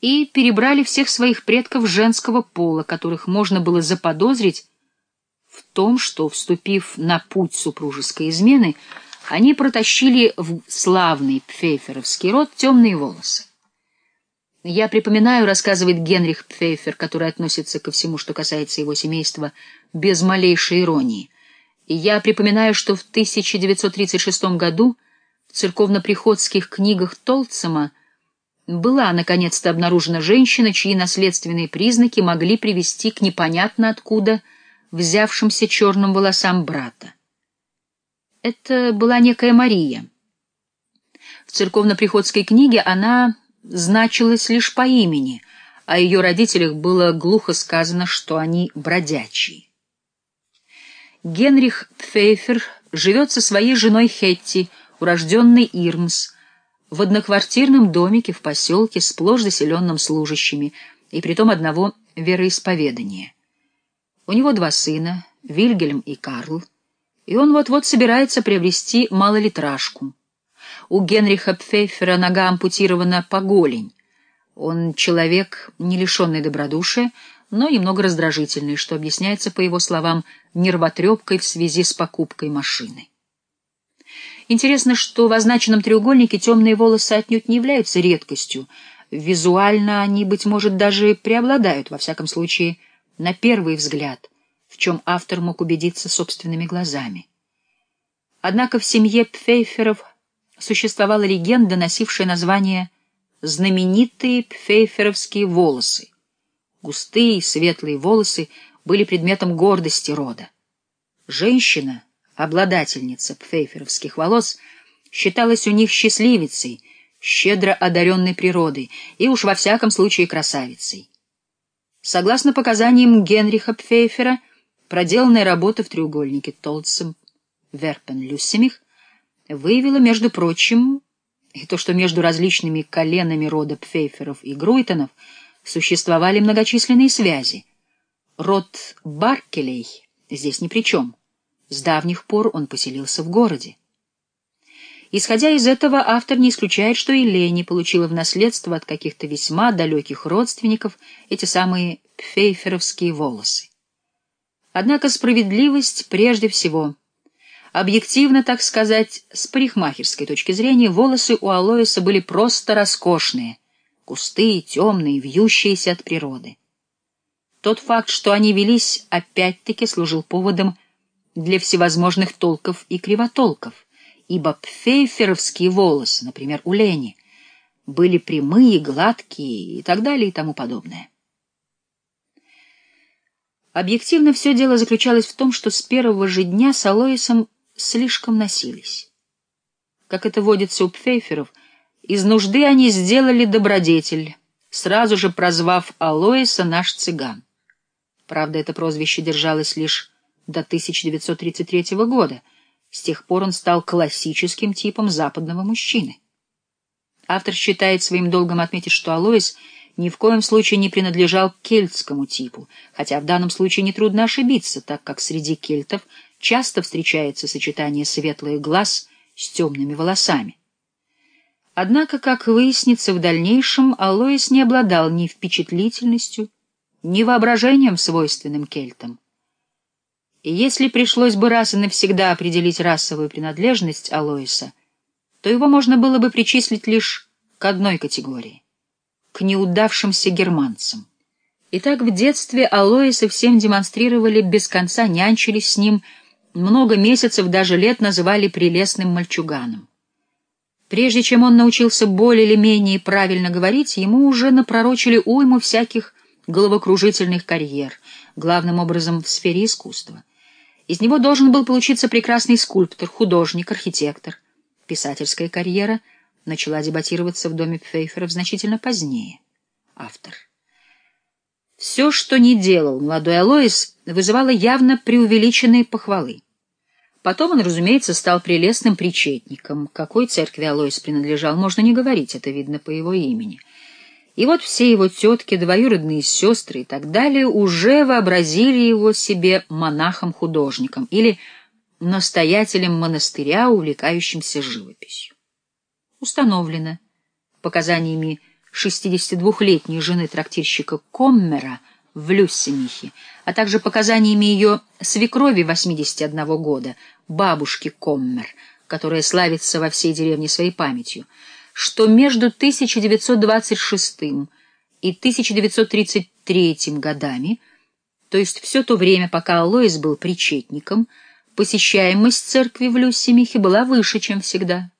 и перебрали всех своих предков женского пола, которых можно было заподозрить в том, что, вступив на путь супружеской измены, они протащили в славный пфейферовский род темные волосы. Я припоминаю, рассказывает Генрих Пфейфер, который относится ко всему, что касается его семейства, без малейшей иронии. И я припоминаю, что в 1936 году в церковно-приходских книгах Толцема была наконец-то обнаружена женщина, чьи наследственные признаки могли привести к непонятно откуда взявшимся черным волосам брата. Это была некая Мария. В церковно-приходской книге она значилась лишь по имени, о ее родителях было глухо сказано, что они бродячие. Генрих Пфейфер живет со своей женой Хетти, урожденной Ирмс, в одноквартирном домике в поселке, сплошь заселенном служащими, и притом одного вероисповедания. У него два сына, Вильгельм и Карл, и он вот-вот собирается приобрести малолитражку. У Генриха Пфейфера нога ампутирована по голень. Он человек, не лишенный добродушия, но немного раздражительный, что объясняется, по его словам, нервотрепкой в связи с покупкой машины. Интересно, что в означенном треугольнике темные волосы отнюдь не являются редкостью. Визуально они, быть может, даже преобладают, во всяком случае, на первый взгляд, в чем автор мог убедиться собственными глазами. Однако в семье Пфейферов существовала легенда, носившая название «знаменитые пфейферовские волосы». Густые светлые волосы были предметом гордости рода. Женщина, обладательница пфейферовских волос, считалась у них счастливицей, щедро одаренной природой и уж во всяком случае красавицей. Согласно показаниям Генриха Пфейфера, проделанная работа в треугольнике Толцем Верпен-Люссемих выявила, между прочим, и то, что между различными коленами рода Пфейферов и Груйтонов существовали многочисленные связи. Род Баркелей здесь ни при чем. С давних пор он поселился в городе. Исходя из этого, автор не исключает, что и Лени получила в наследство от каких-то весьма далеких родственников эти самые пфейферовские волосы. Однако справедливость прежде всего — Объективно, так сказать, с парикмахерской точки зрения, волосы у Алоиса были просто роскошные, густые, темные, вьющиеся от природы. Тот факт, что они велись, опять-таки служил поводом для всевозможных толков и кривотолков, ибо пфейферовские волосы, например, у Лени, были прямые, гладкие и так далее и тому подобное. Объективно все дело заключалось в том, что с первого же дня с Алоисом слишком носились. Как это водится у пфейферов, из нужды они сделали добродетель, сразу же прозвав Алоиса наш цыган. Правда, это прозвище держалось лишь до 1933 года. С тех пор он стал классическим типом западного мужчины. Автор считает своим долгом отметить, что Алоис ни в коем случае не принадлежал к кельтскому типу, хотя в данном случае нетрудно ошибиться, так как среди кельтов — часто встречается сочетание светлых глаз с темными волосами. Однако, как выяснится в дальнейшем, Алоис не обладал ни впечатлительностью, ни воображением, свойственным кельтам. И если пришлось бы раз и навсегда определить расовую принадлежность Алоиса, то его можно было бы причислить лишь к одной категории — к неудавшимся германцам. Итак, в детстве Алоиса всем демонстрировали, без конца нянчились с ним — много месяцев, даже лет называли прелестным мальчуганом. Прежде чем он научился более или менее правильно говорить, ему уже напророчили уйму всяких головокружительных карьер, главным образом в сфере искусства. Из него должен был получиться прекрасный скульптор, художник, архитектор. Писательская карьера начала дебатироваться в доме Пфейферов значительно позднее. Автор. Все, что не делал молодой Алоис, вызывало явно преувеличенные похвалы. Потом он, разумеется, стал прелестным причетником. Какой церкви Алоис принадлежал, можно не говорить, это видно по его имени. И вот все его тетки, двоюродные сестры и так далее уже вообразили его себе монахом-художником или настоятелем монастыря, увлекающимся живописью. Установлено показаниями 62-летней жены трактирщика Коммера в Люссемихе, а также показаниями ее свекрови 81 года, бабушки Коммер, которая славится во всей деревне своей памятью, что между 1926 и 1933 годами, то есть все то время, пока Лоис был причетником, посещаемость церкви в Люссемихе была выше, чем всегда.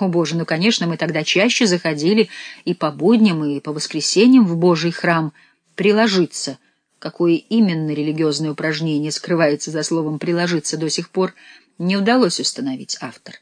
О, Боже, ну, конечно, мы тогда чаще заходили и по будням, и по воскресеньям в Божий храм приложиться. Какое именно религиозное упражнение скрывается за словом «приложиться» до сих пор, не удалось установить автор.